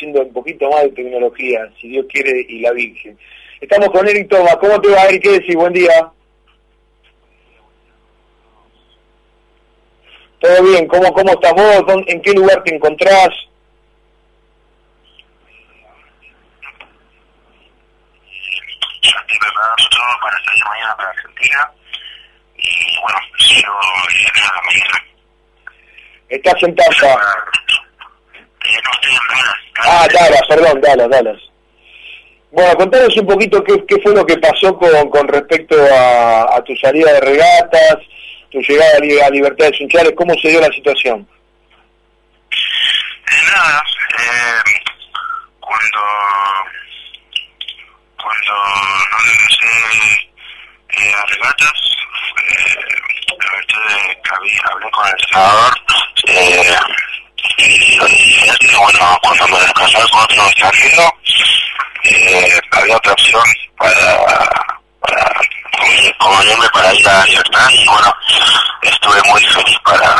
haciendo un poquito más de tecnología, si Dios quiere, y la Virgen. Estamos con Eric Thomas. ¿Cómo te va, Eric? ¿Qué decís? Buen día. ¿Todo bien? ¿Cómo, cómo estás vos? ¿En qué lugar te encontrás? para salir mañana para Argentina y bueno, llego a la mañana. ¿Estás en casa? No, estoy en Dallas. Ah, Dallas, perdón, Dallas, Dallas. Bueno, contanos un poquito qué, qué fue lo que pasó con, con respecto a, a tu salida de regatas, tu llegada a, Li- a Libertad de Sunchales, ¿cómo se dio la situación? Eh, nada, eh, cuando cuando no regresé eh, a regatas, eh, hablé con el senador eh, y le dije que bueno, cuando me descansaba con otro extranjero, eh, había otra opción para, para convenirme para ir a libertad y bueno, estuve muy feliz para,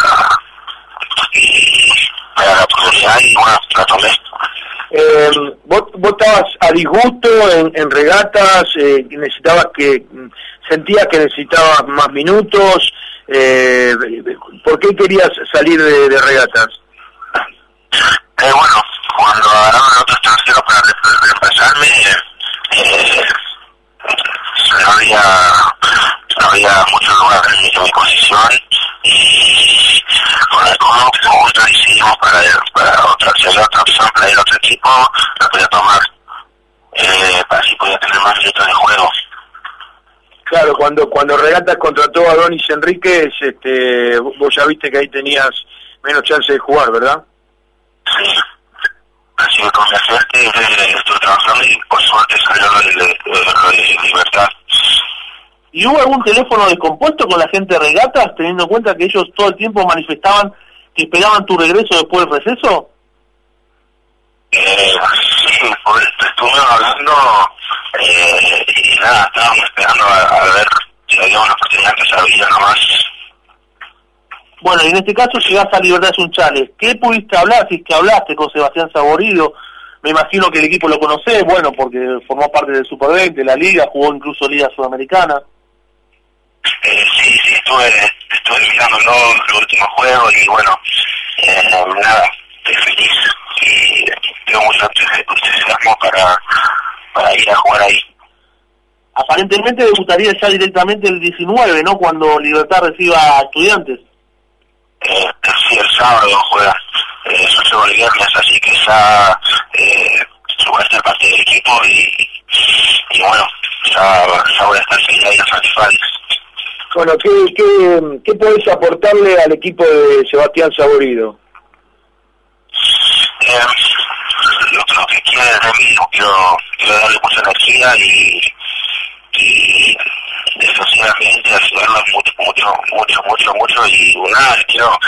para la oportunidad y bueno, la tomé. Eh, vos, vos estabas a disgusto en, en regatas, eh, necesitabas que, sentías que necesitabas más minutos, eh, ¿por qué querías salir de regatas? Eh, bueno, cuando agarraron a otro extranjero para re- reemplazarme, eh, había, no había mucho lugar en mi, posición y con el club justo decidimos para, para otra, si había otra opción para a otro equipo, la podía tomar, eh, para así podía tener más minutos de juego. Claro, cuando cuando Regatas contrató a Donis Enríquez, este, vos ya viste que ahí tenías menos chance de jugar, ¿verdad? Sí. Así que con mi suerte eh, estuve trabajando y por suerte salió lo de, de libertad. ¿Y hubo algún teléfono descompuesto con la gente de regatas, teniendo en cuenta que ellos todo el tiempo manifestaban que esperaban tu regreso después del receso? Eh, sí, pues estuvimos hablando eh, y nada, estábamos esperando a, a ver si había una oportunidad que sabía nomás. Bueno, y en este caso llegaste a Libertad Sunchales. ¿Qué pudiste hablar? Si es que hablaste con Sebastián Saborido, me imagino que el equipo lo conocés, bueno, porque formó parte del Super 20, la Liga, jugó incluso Liga Sudamericana. Eh, sí, sí, estuve, estuve mirándolo los últimos juegos y bueno, eh, nada, estoy feliz y tengo mucho entusiasmo para, para ir a jugar ahí. Aparentemente debutaría ya directamente el 19, ¿no? Cuando Libertad reciba a estudiantes. Sábado juega, eh, yo el viernes, así que ya eh, yo voy a estar parte del equipo y, y bueno, ya, ya voy a estar ahí en Satisfy. Bueno, ¿qué, qué, qué podés aportarle al equipo de Sebastián Saborido? Eh, lo, lo que quiere de mí, quiero, quiero darle mucha energía y, y defensivamente ayudarlo mucho, mucho, mucho, mucho, mucho y nada, quiero,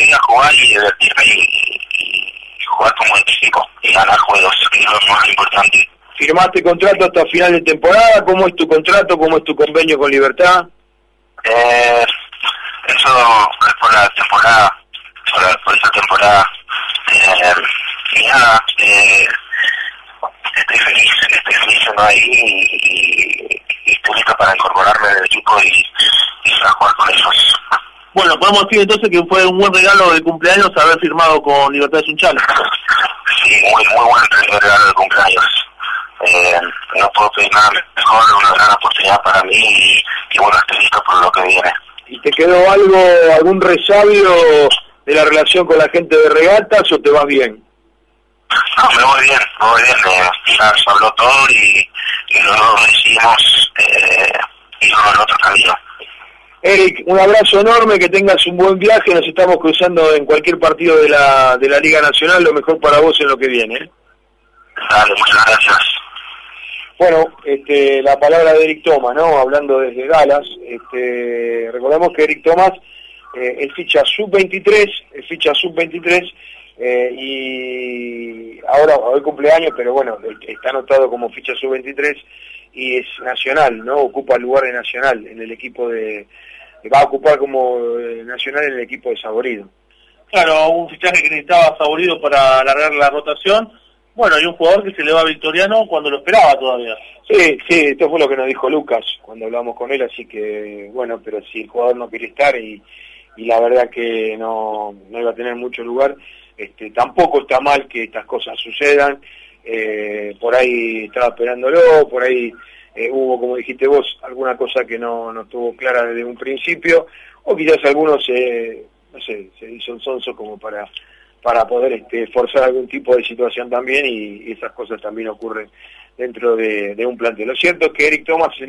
ir a jugar y divertirme y, y jugar como equipo y ganar juegos, que es lo más importante. ¿Firmaste contrato hasta final de temporada? ¿Cómo es tu contrato? ¿Cómo es tu convenio con Libertad? Eh, eso es por la temporada, por, la- por esta temporada. Eh, y nada, eh, estoy feliz, estoy feliz siendo ahí y, y estoy listo para incorporarme al equipo y, y jugar con ellos. Bueno, podemos decir entonces que fue un buen regalo de cumpleaños haber firmado con Libertad Sunchales. Sí, muy, muy buen regalo de cumpleaños. Eh, no puedo pedir nada mejor, una gran oportunidad para mí y, y bueno, estoy listo por lo que viene. ¿Y te quedó algo, algún resabio de la relación con la gente de regatas o te vas bien? No, me voy bien, me voy bien, eh, ya se habló todo y, y luego decidimos eh, irnos al otro camino. Eric, un abrazo enorme, que tengas un buen viaje, nos estamos cruzando en cualquier partido de la, de la Liga Nacional, lo mejor para vos en lo que viene. ¿eh? Dale, muchas gracias. Bueno, este, la palabra de Eric Thomas, ¿no? Hablando desde Dallas, este, recordemos que Eric Thomas eh, es ficha sub-23, es ficha sub-23, eh, y ahora hoy cumpleaños, pero bueno, está anotado como ficha sub-23 y es nacional, ¿no? Ocupa el lugar de nacional en el equipo de, va a ocupar como eh, nacional en el equipo de Saborido. Claro, un fichaje que necesitaba Saborido para alargar la rotación. Bueno, hay un jugador que se le va a Victoriano cuando lo esperaba todavía. Sí, sí, esto fue lo que nos dijo Lucas cuando hablamos con él, así que bueno, pero si el jugador no quiere estar y, y la verdad que no, no iba a tener mucho lugar, este, tampoco está mal que estas cosas sucedan, eh, por ahí estaba esperándolo, por ahí eh, hubo, como dijiste vos, alguna cosa que no, no estuvo clara desde un principio, o quizás algunos, eh, se hizo sonso como para para poder este, forzar algún tipo de situación también y, esas cosas también ocurren dentro de, de un plantel. Lo cierto es que Eric Thomas